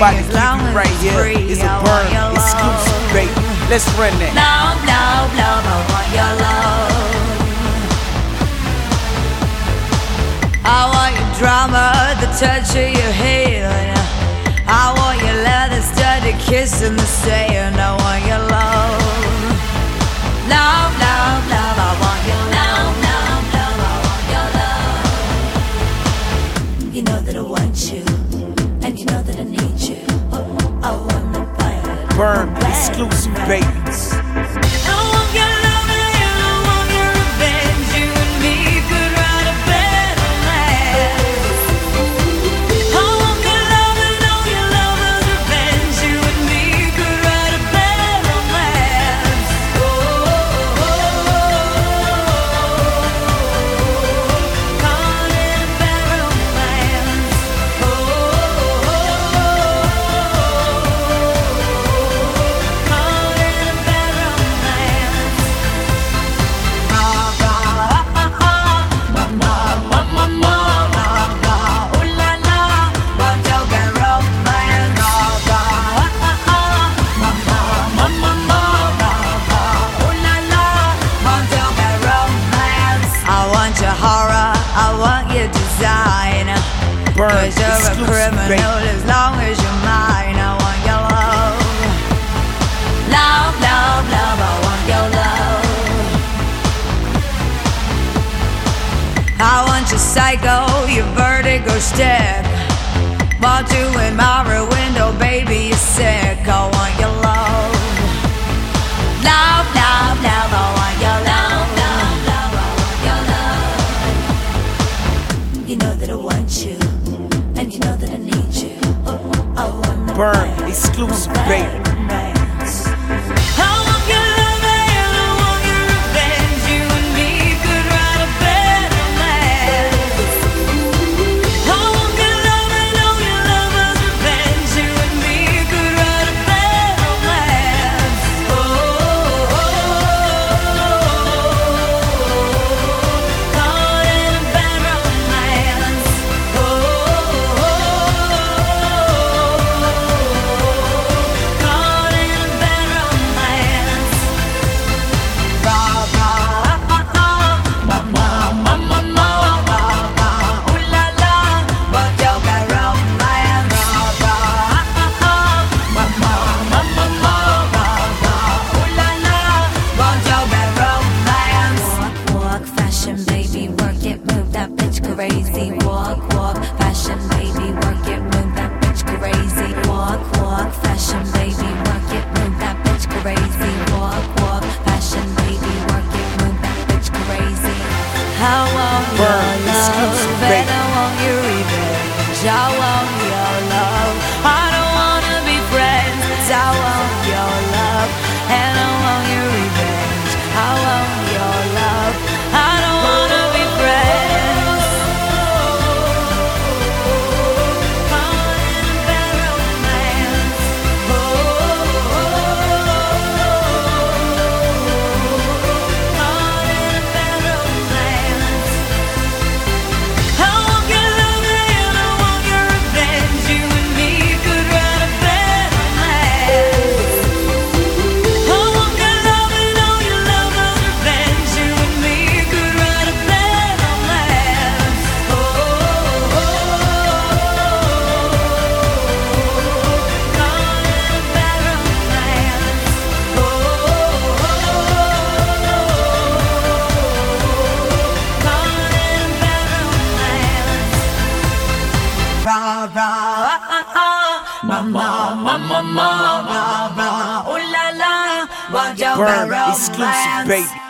about to keep you right here. It's a burn exclusive, baby. Let's run that. Love, love, love, I want your love. I want your drama, the touch of your hair. I want your leather studded kiss in the same. burn exclusive babies. burn. Cause you're a criminal baby. as long as you're mine. I want your love. Love, love, love. I want your love. I want your psycho, your vertigo step. While doing my window, baby, you're sick. I want your love. Love, love, love. I want your love. love, love, love I want your love. You know that I want you. burn exclusive, baby. how I want love. Mama, mama, mama, ooh la la, exclusive baby.